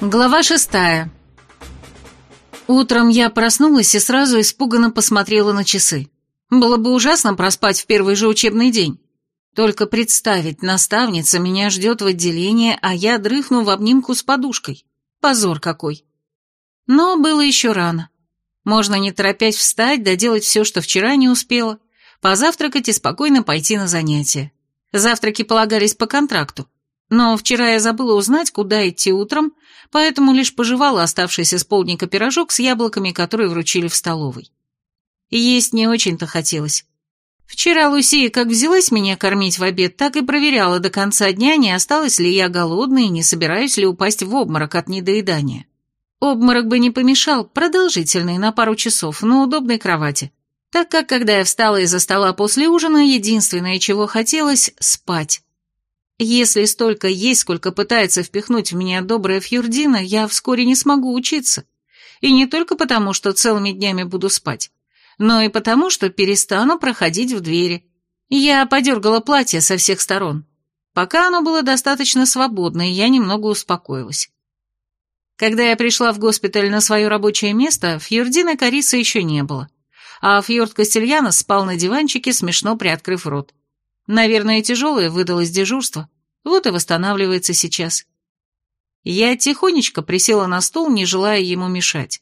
Глава шестая. Утром я проснулась и сразу испуганно посмотрела на часы. Было бы ужасно проспать в первый же учебный день. Только представить, наставница меня ждет в отделении, а я дрыхну в обнимку с подушкой. Позор какой. Но было еще рано. Можно не торопясь встать, доделать все, что вчера не успела, позавтракать и спокойно пойти на занятия. Завтраки полагались по контракту. Но вчера я забыла узнать, куда идти утром, поэтому лишь пожевала оставшийся с полдника пирожок с яблоками, которые вручили в столовой. Есть не очень-то хотелось. Вчера Лусия как взялась меня кормить в обед, так и проверяла до конца дня, не осталась ли я голодной и не собираюсь ли упасть в обморок от недоедания. Обморок бы не помешал, продолжительный, на пару часов, на удобной кровати. Так как, когда я встала из-за стола после ужина, единственное, чего хотелось – спать. Если столько есть, сколько пытается впихнуть в меня добрая Фьюрдина, я вскоре не смогу учиться. И не только потому, что целыми днями буду спать, но и потому, что перестану проходить в двери. Я подергала платье со всех сторон. Пока оно было достаточно свободно, и я немного успокоилась. Когда я пришла в госпиталь на свое рабочее место, Фьюрдина Кариса еще не было, а Фьорд Кастельянос спал на диванчике, смешно приоткрыв рот. Наверное, тяжелое выдалось дежурство, вот и восстанавливается сейчас. Я тихонечко присела на стул, не желая ему мешать.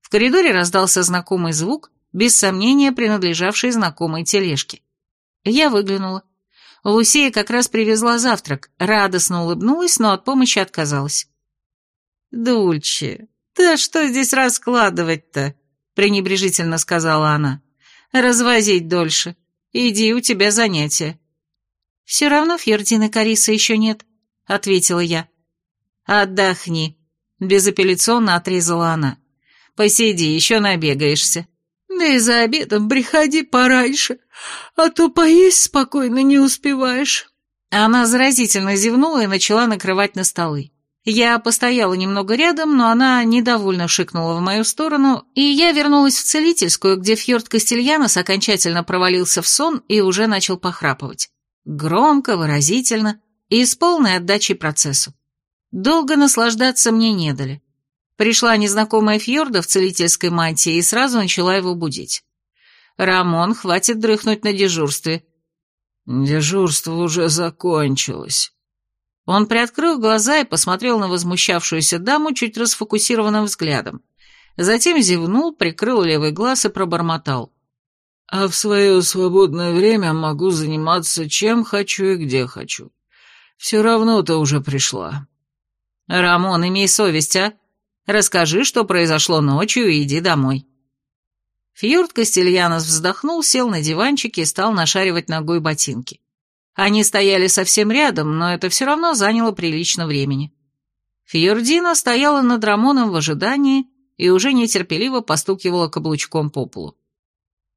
В коридоре раздался знакомый звук, без сомнения принадлежавший знакомой тележке. Я выглянула. Лусея как раз привезла завтрак, радостно улыбнулась, но от помощи отказалась. «Дульче, да что здесь раскладывать-то?» — пренебрежительно сказала она. «Развозить дольше. Иди, у тебя занятия». «Все равно Фьердины Кариса еще нет», — ответила я. «Отдохни», — безапелляционно отрезала она. «Посиди, еще набегаешься». «Да и за обедом приходи пораньше, а то поесть спокойно не успеваешь». Она заразительно зевнула и начала накрывать на столы. Я постояла немного рядом, но она недовольно шикнула в мою сторону, и я вернулась в целительскую, где Фьорд Кастельянос окончательно провалился в сон и уже начал похрапывать. Громко, выразительно и с полной отдачей процессу. Долго наслаждаться мне не дали. Пришла незнакомая Фьорда в целительской мантии и сразу начала его будить. «Рамон, хватит дрыхнуть на дежурстве». «Дежурство уже закончилось», он приоткрыл глаза и посмотрел на возмущавшуюся даму чуть расфокусированным взглядом. Затем зевнул, прикрыл левый глаз и пробормотал. «А в свое свободное время могу заниматься чем хочу и где хочу. Все равно ты уже пришла». «Рамон, имей совесть, а? Расскажи, что произошло ночью, и иди домой». Фьюрд Кастельянос вздохнул, сел на диванчике и стал нашаривать ногой ботинки. Они стояли совсем рядом, но это все равно заняло прилично времени. Фьордина стояла над Рамоном в ожидании и уже нетерпеливо постукивала каблучком по полу.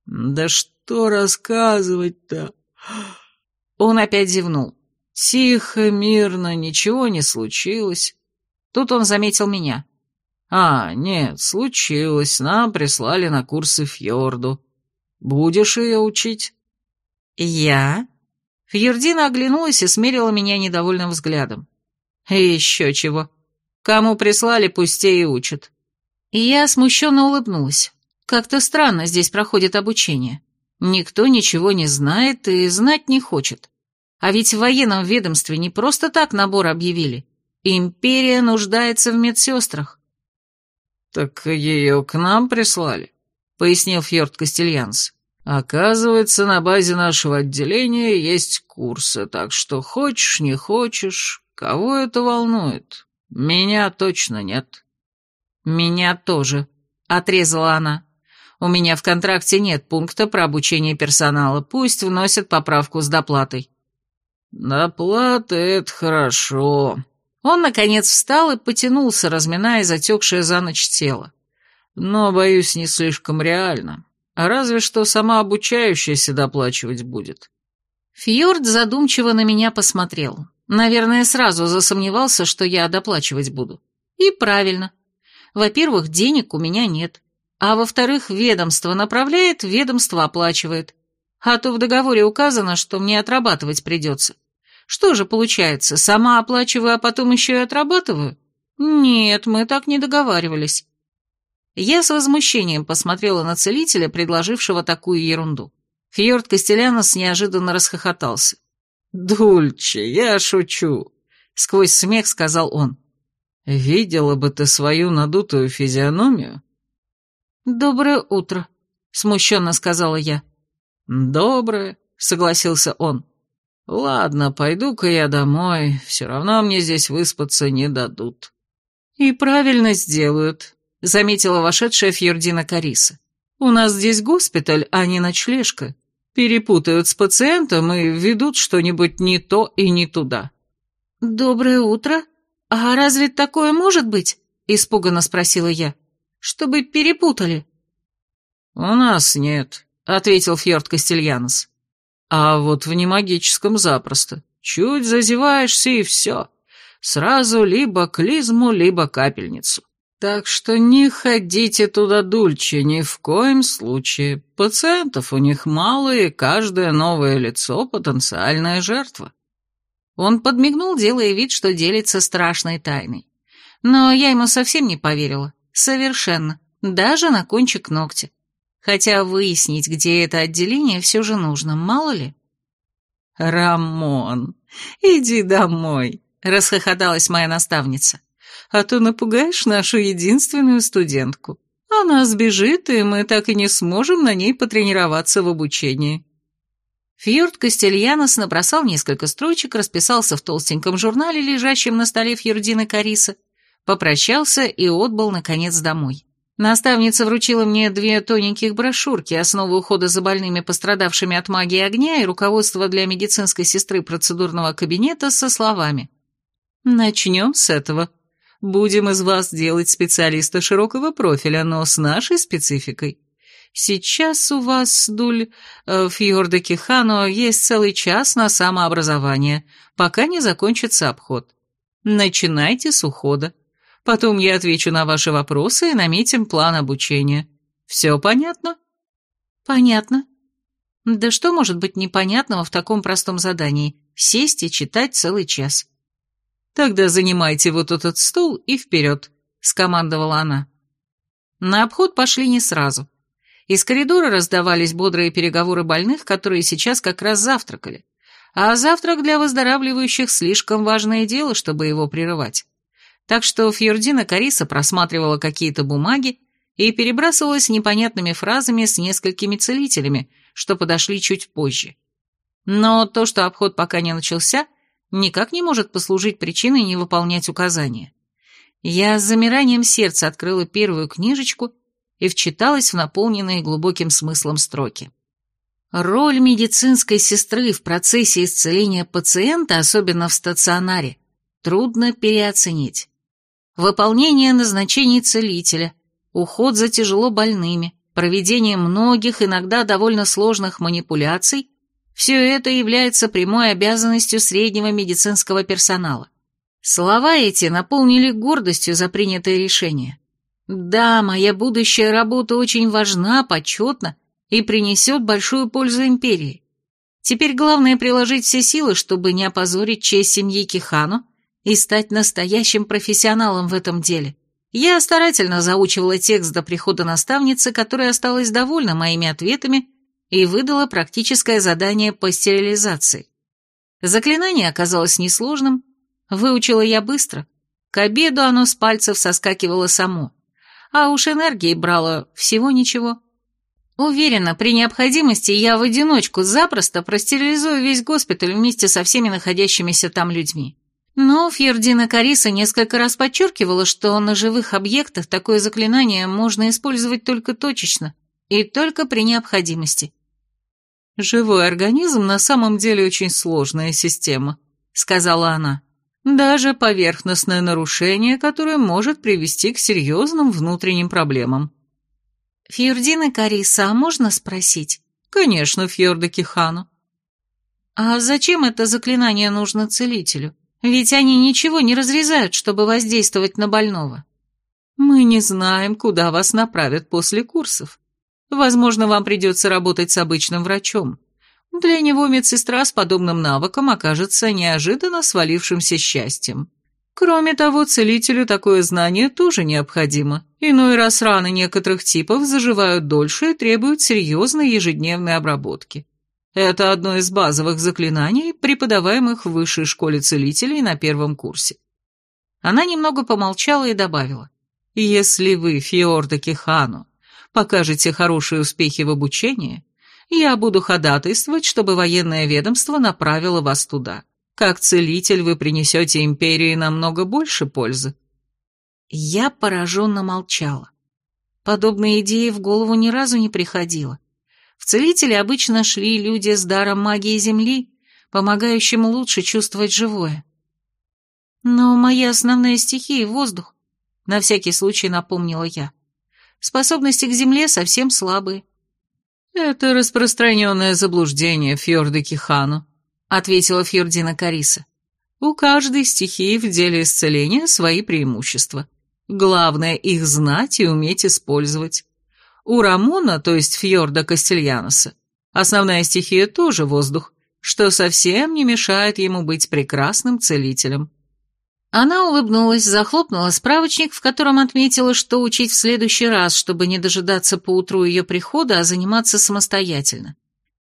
«Да что рассказывать-то?» Он опять зевнул. «Тихо, мирно, ничего не случилось». Тут он заметил меня. «А, нет, случилось, нам прислали на курсы Фьорду. Будешь ее учить?» «Я?» Фьердина оглянулась и смерила меня недовольным взглядом. И еще чего. Кому прислали, пусть и учат. И я смущенно улыбнулась. Как-то странно здесь проходит обучение. Никто ничего не знает и знать не хочет. А ведь в военном ведомстве не просто так набор объявили. Империя нуждается в медсестрах. «Так ее к нам прислали», — пояснил Фьорд Кастельянс. Оказывается, на базе нашего отделения есть курсы, так что хочешь, не хочешь, кого это волнует? Меня точно нет. Меня тоже, отрезала она. У меня в контракте нет пункта про обучение персонала, пусть вносят поправку с доплатой. Доплата — это хорошо. Он, наконец, встал и потянулся, разминая затекшее за ночь тело. Но, боюсь, не слишком реально. А разве что сама обучающаяся доплачивать будет. Фьорд задумчиво на меня посмотрел. Наверное, сразу засомневался, что я доплачивать буду. И правильно. Во-первых, денег у меня нет. А во-вторых, ведомство направляет, ведомство оплачивает. А то в договоре указано, что мне отрабатывать придется. Что же получается, сама оплачиваю, а потом еще и отрабатываю? Нет, мы так не договаривались. Я с возмущением посмотрела на целителя, предложившего такую ерунду. Фьорд Костелянос неожиданно расхохотался. «Дульче, я шучу», — сквозь смех сказал он. «Видела бы ты свою надутую физиономию?» «Доброе утро», — смущенно сказала я. «Доброе», — согласился он. «Ладно, пойду-ка я домой, все равно мне здесь выспаться не дадут». «И правильно сделают», — заметила вошедшая Фьордина Кариса. «У нас здесь госпиталь, а не ночлежка. Перепутают с пациентом и ведут что-нибудь не то и не туда». «Доброе утро. А разве такое может быть?» — испуганно спросила я. «Чтобы перепутали». «У нас нет», — ответил Фьорд Кастельянос. А вот в немагическом запросто. Чуть зазеваешься и все. Сразу либо клизму, либо капельницу. Так что не ходите туда дульче ни в коем случае. Пациентов у них мало, и каждое новое лицо — потенциальная жертва. Он подмигнул, делая вид, что делится страшной тайной. Но я ему совсем не поверила. Совершенно. Даже на кончик ногтя. Хотя выяснить, где это отделение, все же нужно, мало ли. «Рамон, иди домой», — расхохоталась моя наставница. «А то напугаешь нашу единственную студентку. Она сбежит, и мы так и не сможем на ней потренироваться в обучении». Фьюрд Кастельянос набросал несколько строчек, расписался в толстеньком журнале, лежащем на столе Фьюрдина Кариса, попрощался и отбыл, наконец, домой. Наставница вручила мне две тоненьких брошюрки «Основы ухода за больными, пострадавшими от магии огня» и руководство для медицинской сестры процедурного кабинета со словами «Начнем с этого. Будем из вас делать специалиста широкого профиля, но с нашей спецификой. Сейчас у вас, Дуль, э, Фьорда Кихано, есть целый час на самообразование, пока не закончится обход. Начинайте с ухода. Потом я отвечу на ваши вопросы и наметим план обучения. Все понятно?» «Понятно. Да что может быть непонятного в таком простом задании? Сесть и читать целый час». «Тогда занимайте вот этот стул и вперед», — скомандовала она. На обход пошли не сразу. Из коридора раздавались бодрые переговоры больных, которые сейчас как раз завтракали. А завтрак для выздоравливающих слишком важное дело, чтобы его прерывать так что Фьордина Кариса просматривала какие-то бумаги и перебрасывалась непонятными фразами с несколькими целителями, что подошли чуть позже. Но то, что обход пока не начался, никак не может послужить причиной не выполнять указания. Я с замиранием сердца открыла первую книжечку и вчиталась в наполненные глубоким смыслом строки. Роль медицинской сестры в процессе исцеления пациента, особенно в стационаре, трудно переоценить выполнение назначений целителя, уход за тяжело больными, проведение многих, иногда довольно сложных манипуляций – все это является прямой обязанностью среднего медицинского персонала. Слова эти наполнили гордостью за принятое решение. Да, моя будущая работа очень важна, почетна и принесет большую пользу империи. Теперь главное приложить все силы, чтобы не опозорить честь семьи Кихану и стать настоящим профессионалом в этом деле. Я старательно заучивала текст до прихода наставницы, которая осталась довольна моими ответами и выдала практическое задание по стерилизации. Заклинание оказалось несложным, выучила я быстро. К обеду оно с пальцев соскакивало само, а уж энергии брало всего ничего. Уверена, при необходимости я в одиночку запросто простерилизую весь госпиталь вместе со всеми находящимися там людьми. Но Фьердина Кариса несколько раз подчеркивала, что на живых объектах такое заклинание можно использовать только точечно и только при необходимости. «Живой организм на самом деле очень сложная система», — сказала она. «Даже поверхностное нарушение, которое может привести к серьезным внутренним проблемам». «Фьердина Кариса, а можно спросить?» «Конечно, Фьорда Кихану». «А зачем это заклинание нужно целителю?» Ведь они ничего не разрезают, чтобы воздействовать на больного. Мы не знаем, куда вас направят после курсов. Возможно, вам придется работать с обычным врачом. Для него медсестра с подобным навыком окажется неожиданно свалившимся счастьем. Кроме того, целителю такое знание тоже необходимо. Иной раз раны некоторых типов заживают дольше и требуют серьезной ежедневной обработки. Это одно из базовых заклинаний, преподаваемых в высшей школе целителей на первом курсе. Она немного помолчала и добавила. «Если вы, Фиорда Кихану, покажете хорошие успехи в обучении, я буду ходатайствовать, чтобы военное ведомство направило вас туда. Как целитель вы принесете империи намного больше пользы». Я пораженно молчала. Подобные идеи в голову ни разу не приходило. В целители обычно шли люди с даром магии Земли, помогающим лучше чувствовать живое. Но моя основная стихия — воздух. На всякий случай напомнила я. Способности к Земле совсем слабые. Это распространенное заблуждение Фьорда Кихану, — ответила Фьордина Кариса. «У каждой стихии в деле исцеления свои преимущества. Главное их знать и уметь использовать. У Рамона, то есть Фьорда Кастельяноса, основная стихия тоже воздух, что совсем не мешает ему быть прекрасным целителем». Она улыбнулась, захлопнула справочник, в котором отметила, что учить в следующий раз, чтобы не дожидаться поутру ее прихода, а заниматься самостоятельно.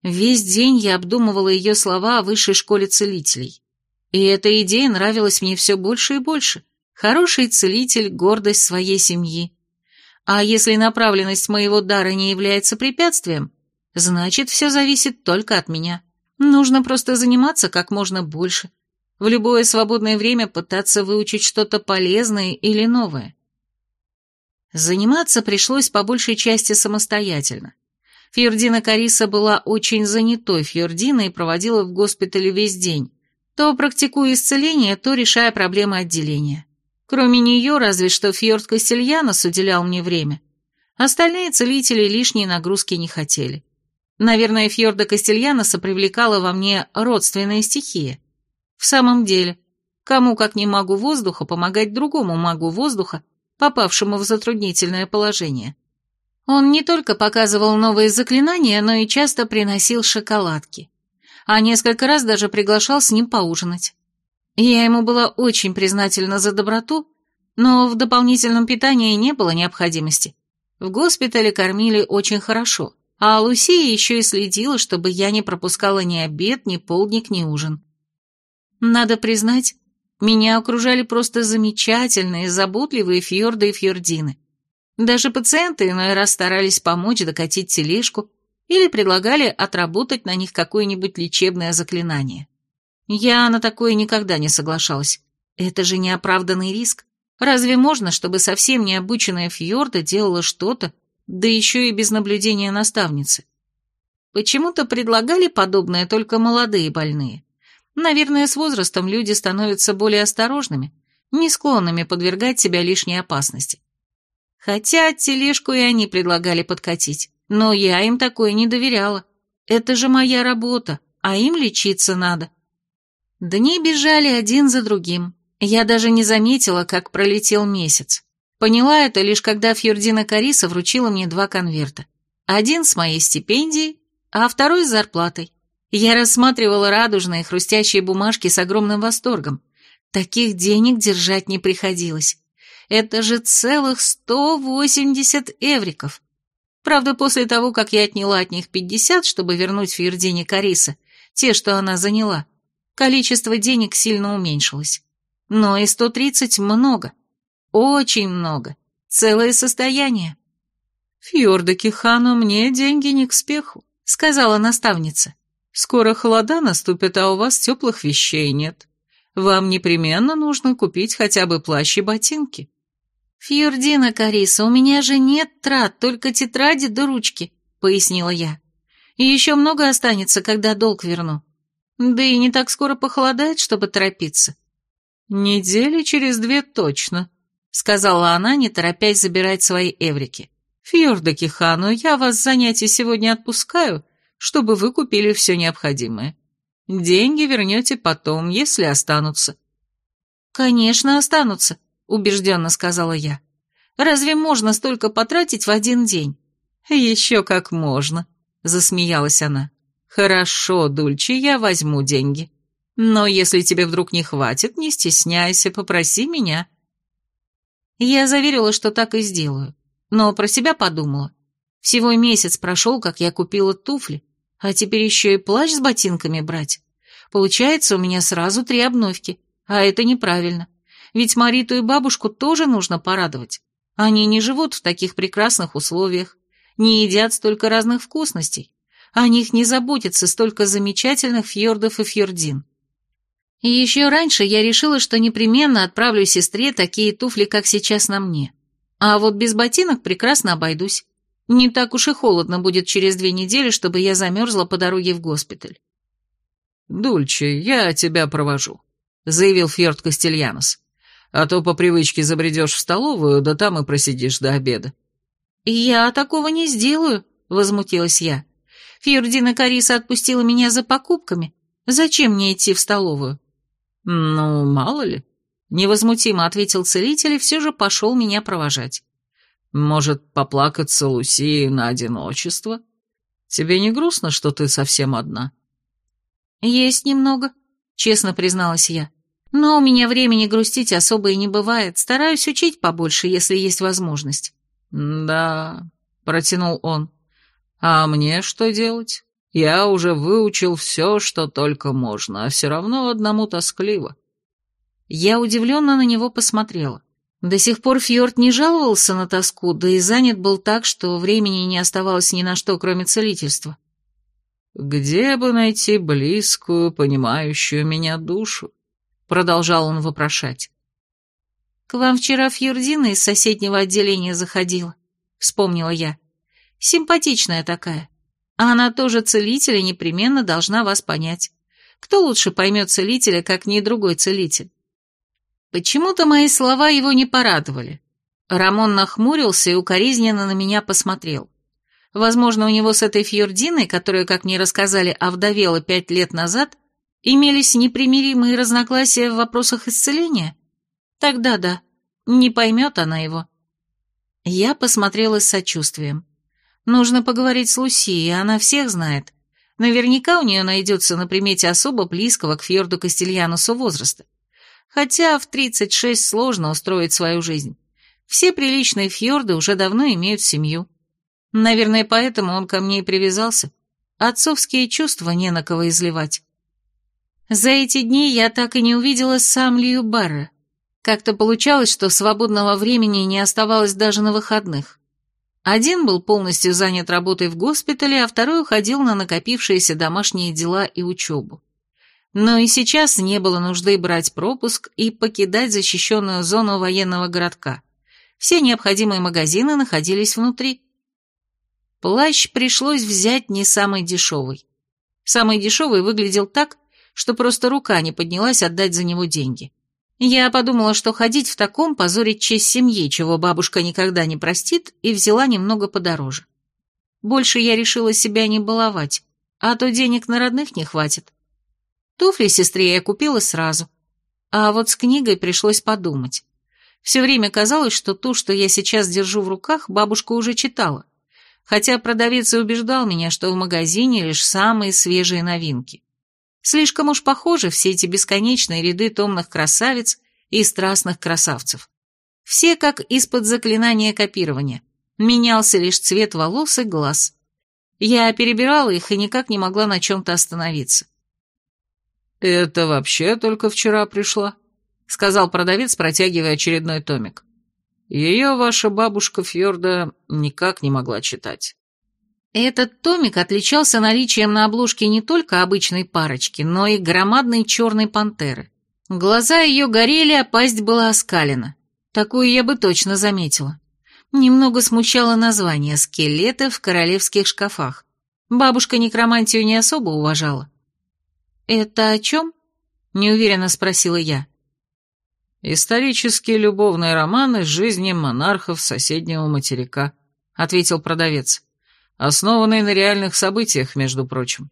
Весь день я обдумывала ее слова о высшей школе целителей. И эта идея нравилась мне все больше и больше. Хороший целитель — гордость своей семьи. А если направленность моего дара не является препятствием, значит, все зависит только от меня. Нужно просто заниматься как можно больше. В любое свободное время пытаться выучить что-то полезное или новое. Заниматься пришлось по большей части самостоятельно. Фьордина Кариса была очень занятой Фьординой и проводила в госпитале весь день, то практикуя исцеление, то решая проблемы отделения. Кроме нее, разве что Фьорд Кастельянос уделял мне время. Остальные целители лишние нагрузки не хотели. Наверное, Фьорда Кастельяноса привлекала во мне родственная стихия. В самом деле, кому, как не магу воздуха, помогать другому магу воздуха, попавшему в затруднительное положение? Он не только показывал новые заклинания, но и часто приносил шоколадки. А несколько раз даже приглашал с ним поужинать. Я ему была очень признательна за доброту, но в дополнительном питании не было необходимости. В госпитале кормили очень хорошо, а Лусия еще и следила, чтобы я не пропускала ни обед, ни полдник, ни ужин. Надо признать, меня окружали просто замечательные, заботливые фьорды и фьордины. Даже пациенты иной раз старались помочь докатить тележку или предлагали отработать на них какое-нибудь лечебное заклинание. Я на такое никогда не соглашалась. Это же неоправданный риск. Разве можно, чтобы совсем необученная фьорда делала что-то, да еще и без наблюдения наставницы? Почему-то предлагали подобное только молодые больные. Наверное, с возрастом люди становятся более осторожными, не склонными подвергать себя лишней опасности. Хотя тележку и они предлагали подкатить, но я им такое не доверяла. Это же моя работа, а им лечиться надо. Дни бежали один за другим. Я даже не заметила, как пролетел месяц. Поняла это лишь когда Фьордина Кариса вручила мне два конверта. Один с моей стипендией, а второй с зарплатой. Я рассматривала радужные хрустящие бумажки с огромным восторгом. Таких денег держать не приходилось. Это же целых 180 эвриков. Правда, после того, как я отняла от них 50, чтобы вернуть Фьердине Кариса, те, что она заняла, количество денег сильно уменьшилось. Но и 130 много. Очень много. Целое состояние. «Фьорда Кихану, мне деньги не к спеху», — сказала наставница. «Скоро холода наступит, а у вас теплых вещей нет. Вам непременно нужно купить хотя бы плащ и ботинки. «Фьюрдина Кариса, у меня же нет трат, только тетради да ручки», — пояснила я. «И еще много останется, когда долг верну. Да и не так скоро похолодает, чтобы торопиться». «Недели через две точно», — сказала она, не торопясь забирать свои эврики. «Фьорда Кихану, я вас занятия сегодня отпускаю, чтобы вы купили все необходимое. Деньги вернете потом, если останутся». «Конечно, останутся», убежденно сказала я. «Разве можно столько потратить в один день?» «Еще как можно», — засмеялась она. «Хорошо, Дульче, я возьму деньги. Но если тебе вдруг не хватит, не стесняйся, попроси меня». Я заверила, что так и сделаю, но про себя подумала. Всего месяц прошел, как я купила туфли, а теперь еще и плащ с ботинками брать. Получается, у меня сразу три обновки, а это неправильно. Ведь Мариту и бабушку тоже нужно порадовать. Они не живут в таких прекрасных условиях, не едят столько разных вкусностей. О них не заботится столько замечательных фьордов и фьордин. И еще раньше я решила, что непременно отправлю сестре такие туфли, как сейчас на мне. А вот без ботинок прекрасно обойдусь. Не так уж и холодно будет через две недели, чтобы я замерзла по дороге в госпиталь. «Дульче, я тебя провожу», — заявил Фьорд Кастельянос. «А то по привычке забредешь в столовую, да там и просидишь до обеда». «Я такого не сделаю», — возмутилась я. «Фьордина Кариса отпустила меня за покупками. Зачем мне идти в столовую?» «Ну, мало ли», — невозмутимо ответил целитель и все же пошел меня провожать. «Может, поплакаться Лусии на одиночество? Тебе не грустно, что ты совсем одна?» «Есть немного», — честно призналась я. «Но у меня времени грустить особо и не бывает. Стараюсь учить побольше, если есть возможность». «Да», — протянул он. «А мне что делать? Я уже выучил все, что только можно, а все равно одному тоскливо». Я удивленно на него посмотрела. До сих пор Фьорд не жаловался на тоску, да и занят был так, что времени не оставалось ни на что, кроме целительства. «Где бы найти близкую, понимающую меня душу?» — продолжал он вопрошать. «К вам вчера Фьюрдина из соседнего отделения заходила», — вспомнила я. «Симпатичная такая. А она тоже целитель и непременно должна вас понять. Кто лучше поймет целителя, как не другой целитель?» Почему-то мои слова его не порадовали. Рамон нахмурился и укоризненно на меня посмотрел. Возможно, у него с этой Фьординой, которая, как мне рассказали, овдовела пять лет назад, имелись непримиримые разногласия в вопросах исцеления? Тогда да, не поймет она его. Я посмотрела с сочувствием. Нужно поговорить с Лусией, она всех знает. Наверняка у нее найдется на примете особо близкого к Фьорду Кастильянусу возраста. Хотя в 36 сложно устроить свою жизнь. Все приличные фьорды уже давно имеют семью. Наверное, поэтому он ко мне и привязался. Отцовские чувства не на кого изливать. За эти дни я так и не увидела сам Лью Барра. Как-то получалось, что свободного времени не оставалось даже на выходных. Один был полностью занят работой в госпитале, а второй уходил на накопившиеся домашние дела и учебу. Но и сейчас не было нужды брать пропуск и покидать защищенную зону военного городка. Все необходимые магазины находились внутри. Плащ пришлось взять не самый дешевый. Самый дешевый выглядел так, что просто рука не поднялась отдать за него деньги. Я подумала, что ходить в таком позорить честь семьи, чего бабушка никогда не простит, и взяла немного подороже. Больше я решила себя не баловать, а то денег на родных не хватит. Туфли сестре я купила сразу, а вот с книгой пришлось подумать. Все время казалось, что то, что я сейчас держу в руках, бабушка уже читала хотя продавец и убеждал меня, что в магазине лишь самые свежие новинки. Слишком уж похожи все эти бесконечные ряды томных красавиц и страстных красавцев. Все как из-под заклинания копирования. Менялся лишь цвет волос и глаз. Я перебирала их и никак не могла на чем-то остановиться. «Это вообще только вчера пришла», — сказал продавец, протягивая очередной томик. Ее ваша бабушка Фьорда никак не могла читать. Этот томик отличался наличием на обложке не только обычной парочки, но и громадной черной пантеры. Глаза ее горели, а пасть была оскалена. Такую я бы точно заметила. Немного смущало название «Скелеты в королевских шкафах». Бабушка некромантию не особо уважала. «Это о чем?» — неуверенно спросила я. «Исторические любовные романы жизни монархов соседнего материка», — ответил продавец. «Основанные на реальных событиях, между прочим».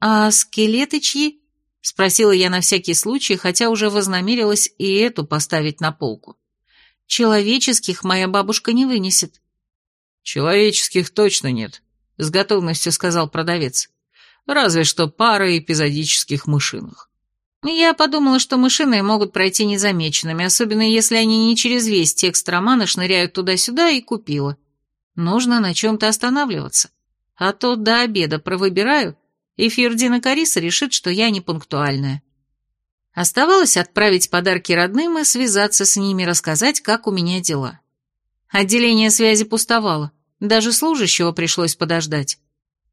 «А скелеты чьи?» — спросила я на всякий случай, хотя уже вознамерилась и эту поставить на полку. «Человеческих моя бабушка не вынесет». «Человеческих точно нет», — с готовностью сказал продавец. «Разве что пара эпизодических мышиных. Я подумала, что мышиные могут пройти незамеченными, особенно если они не через весь текст романа шныряют туда-сюда, и купила. Нужно на чем-то останавливаться. А то до обеда провыбираю, и Фьердина Кариса решит, что я не пунктуальная. Оставалось отправить подарки родным и связаться с ними, рассказать, как у меня дела. Отделение связи пустовало, даже служащего пришлось подождать.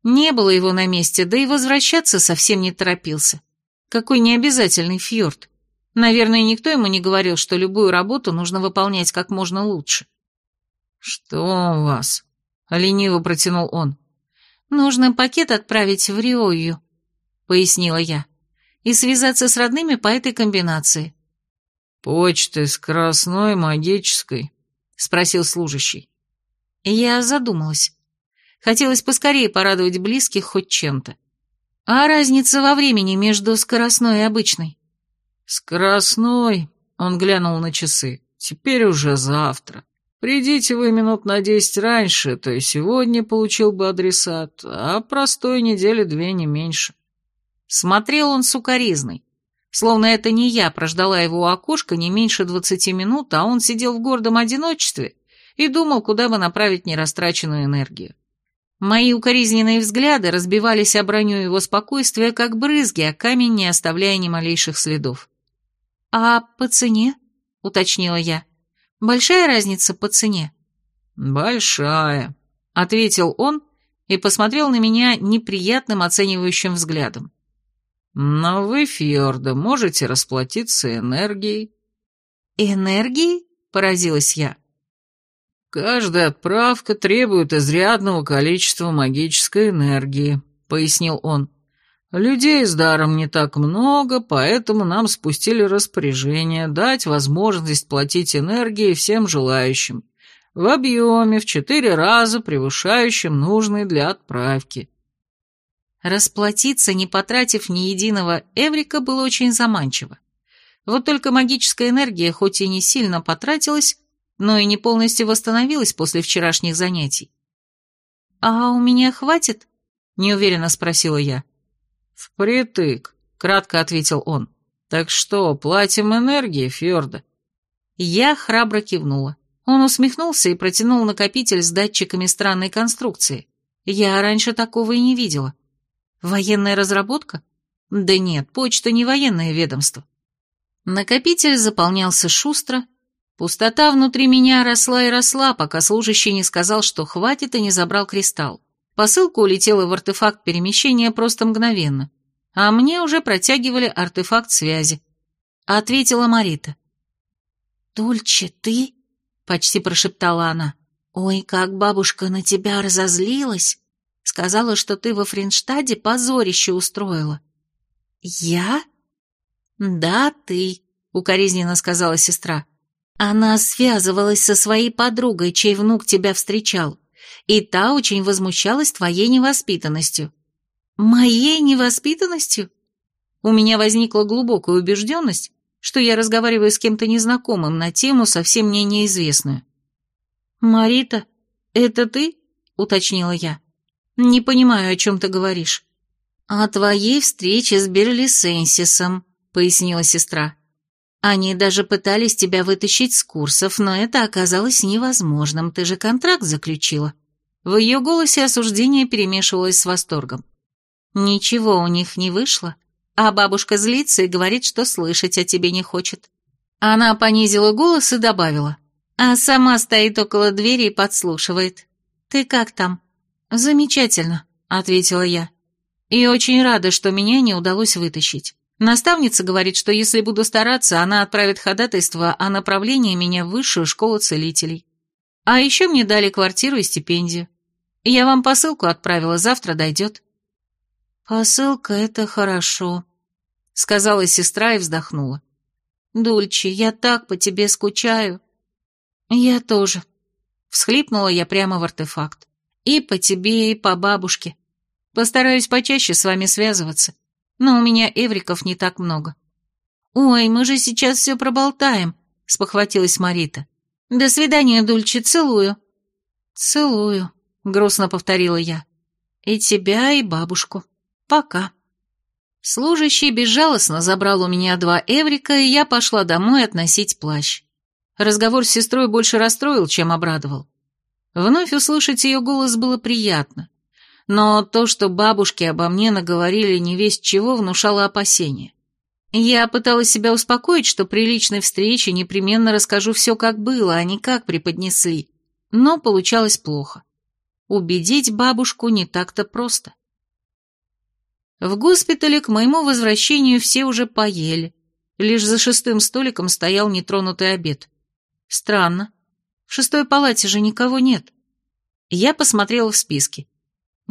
Не было его на месте, да и возвращаться совсем не торопился. Какой необязательный фьорд. Наверное, никто ему не говорил, что любую работу нужно выполнять как можно лучше. «Что у вас?» — лениво протянул он. «Нужно пакет отправить в Риою», — пояснила я, «и связаться с родными по этой комбинации». «Почты скоростной, магической?» — спросил служащий. Я задумалась. Хотелось поскорее порадовать близких хоть чем-то. А разница во времени между скоростной и обычной? Скоростной, он глянул на часы, теперь уже завтра. Придите вы минут на десять раньше, то и сегодня получил бы адресат, а простой недели две не меньше. Смотрел он сукоризный. Словно это не я прождала его у окошка не меньше двадцати минут, а он сидел в гордом одиночестве и думал, куда бы направить нерастраченную энергию. Мои укоризненные взгляды разбивались о броню его спокойствия, как брызги, а камень не оставляя ни малейших следов. «А по цене?» — уточнила я. «Большая разница по цене?» «Большая», — ответил он и посмотрел на меня неприятным оценивающим взглядом. «Но вы, Фьорда, можете расплатиться энергией». «Энергией?» — поразилась я. «Каждая отправка требует изрядного количества магической энергии», — пояснил он. «Людей с даром не так много, поэтому нам спустили распоряжение дать возможность платить энергией всем желающим, в объеме в четыре раза превышающем нужный для отправки». Расплатиться, не потратив ни единого эврика, было очень заманчиво. Вот только магическая энергия, хоть и не сильно потратилась, но и не полностью восстановилась после вчерашних занятий. «А у меня хватит?» — неуверенно спросила я. «Впритык», — кратко ответил он. «Так что, платим энергии, Фьорда?» Я храбро кивнула. Он усмехнулся и протянул накопитель с датчиками странной конструкции. Я раньше такого и не видела. Военная разработка? Да нет, почта не военное ведомство. Накопитель заполнялся шустро, Пустота внутри меня росла и росла, пока служащий не сказал, что хватит и не забрал кристалл. Посылка улетела в артефакт перемещения просто мгновенно, а мне уже протягивали артефакт связи. Ответила Марита. «Дульче, ты?» — почти прошептала она. «Ой, как бабушка на тебя разозлилась! Сказала, что ты во Фринштаде позорище устроила». «Я?» «Да, ты», — укоризненно сказала сестра. Она связывалась со своей подругой, чей внук тебя встречал, и та очень возмущалась твоей невоспитанностью. Моей невоспитанностью? У меня возникла глубокая убежденность, что я разговариваю с кем-то незнакомым на тему, совсем мне неизвестную. «Марита, это ты?» — уточнила я. «Не понимаю, о чем ты говоришь». «О твоей встрече с Берлисенсисом», — пояснила сестра. Они даже пытались тебя вытащить с курсов, но это оказалось невозможным, ты же контракт заключила». В ее голосе осуждение перемешивалось с восторгом. «Ничего у них не вышло, а бабушка злится и говорит, что слышать о тебе не хочет». Она понизила голос и добавила, а сама стоит около двери и подслушивает. «Ты как там?» «Замечательно», — ответила я. «И очень рада, что меня не удалось вытащить. Наставница говорит, что если буду стараться, она отправит ходатайство о направлении меня в высшую школу целителей. А еще мне дали квартиру и стипендию. Я вам посылку отправила, завтра дойдет». «Посылка — это хорошо», — сказала сестра и вздохнула. «Дульче, я так по тебе скучаю». «Я тоже», — всхлипнула я прямо в артефакт. «И по тебе, и по бабушке. Постараюсь почаще с вами связываться но у меня эвриков не так много». «Ой, мы же сейчас все проболтаем», — спохватилась Марита. «До свидания, Дульче, целую». «Целую», — грустно повторила я. «И тебя, и бабушку. Пока». Служащий безжалостно забрал у меня два эврика, и я пошла домой относить плащ. Разговор с сестрой больше расстроил, чем обрадовал. Вновь услышать ее голос было приятно, но то, что бабушки обо мне наговорили не весть чего, внушало опасения. Я пыталась себя успокоить, что при личной встрече непременно расскажу все, как было, а не как преподнесли, но получалось плохо. Убедить бабушку не так-то просто. В госпитале к моему возвращению все уже поели. Лишь за шестым столиком стоял нетронутый обед. Странно. В шестой палате же никого нет. Я посмотрела в списки.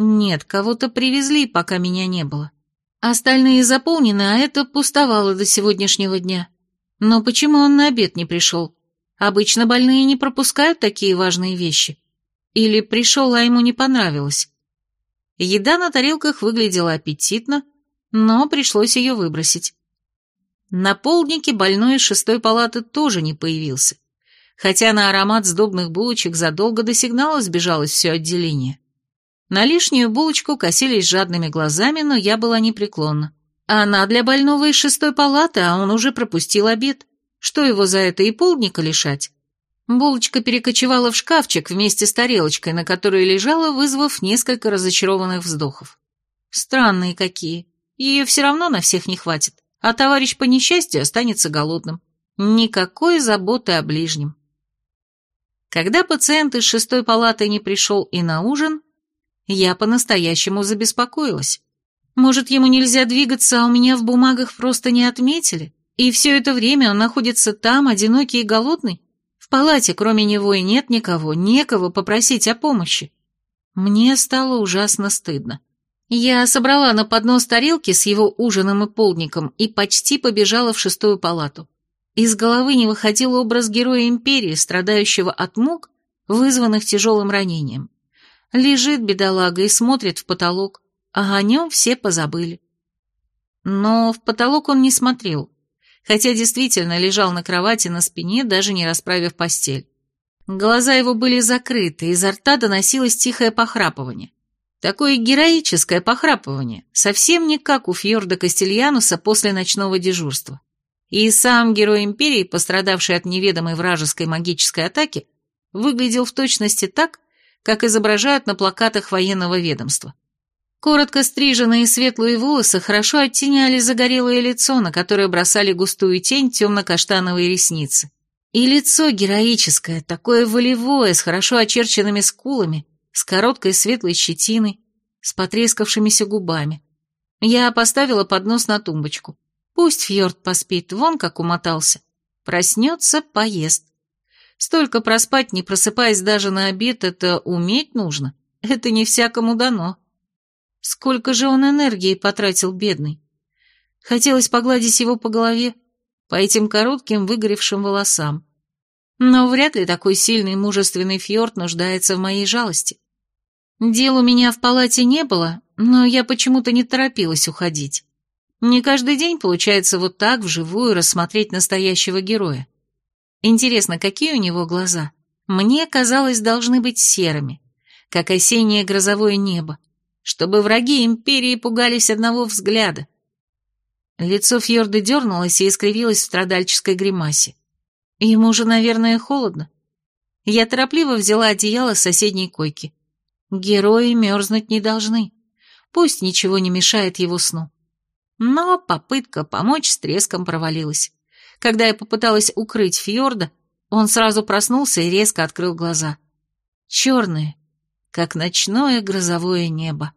Нет, кого-то привезли, пока меня не было. Остальные заполнены, а это пустовало до сегодняшнего дня. Но почему он на обед не пришел? Обычно больные не пропускают такие важные вещи. Или пришел, а ему не понравилось. Еда на тарелках выглядела аппетитно, но пришлось ее выбросить. На полднике больной из шестой палаты тоже не появился, хотя на аромат сдобных булочек задолго до сигнала сбежалось все отделение. На лишнюю булочку косились жадными глазами, но я была непреклонна. Она для больного из шестой палаты, а он уже пропустил обед. Что его за это и полдника лишать? Булочка перекочевала в шкафчик вместе с тарелочкой, на которой лежала, вызвав несколько разочарованных вздохов. Странные какие. Ее все равно на всех не хватит, а товарищ по несчастью останется голодным. Никакой заботы о ближнем. Когда пациент из шестой палаты не пришел и на ужин, я по-настоящему забеспокоилась. Может, ему нельзя двигаться, а у меня в бумагах просто не отметили, и все это время он находится там, одинокий и голодный? палате кроме него и нет никого, некого попросить о помощи. Мне стало ужасно стыдно. Я собрала на поднос тарелки с его ужином и полдником и почти побежала в шестую палату. Из головы не выходил образ героя империи, страдающего от мук, вызванных тяжелым ранением. Лежит бедолага и смотрит в потолок, а о нем все позабыли. Но в потолок он не смотрел хотя действительно лежал на кровати на спине, даже не расправив постель. Глаза его были закрыты, изо рта доносилось тихое похрапывание. Такое героическое похрапывание, совсем не как у Фьорда Кастельянуса после ночного дежурства. И сам герой Империи, пострадавший от неведомой вражеской магической атаки, выглядел в точности так, как изображают на плакатах военного ведомства. Коротко стриженные светлые волосы хорошо оттеняли загорелое лицо, на которое бросали густую тень темно-каштановые ресницы. И лицо героическое, такое волевое, с хорошо очерченными скулами, с короткой светлой щетиной, с потрескавшимися губами. Я поставила поднос на тумбочку. Пусть Фьорд поспит, вон как умотался. Проснется, поест. Столько проспать, не просыпаясь даже на обед, это уметь нужно. Это не всякому дано. Сколько же он энергии потратил, бедный. Хотелось погладить его по голове, по этим коротким выгоревшим волосам. Но вряд ли такой сильный мужественный фьорд нуждается в моей жалости. Дел у меня в палате не было, но я почему-то не торопилась уходить. Не каждый день получается вот так вживую рассмотреть настоящего героя. Интересно, какие у него глаза? Мне казалось, должны быть серыми, как осеннее грозовое небо чтобы враги империи пугались одного взгляда. Лицо Фьорда дернулось и искривилось в страдальческой гримасе. Ему же, наверное, холодно. Я торопливо взяла одеяло с соседней койки. Герои мерзнуть не должны. Пусть ничего не мешает его сну. Но попытка помочь с треском провалилась. Когда я попыталась укрыть Фьорда, он сразу проснулся и резко открыл глаза. Черные, как ночное грозовое небо.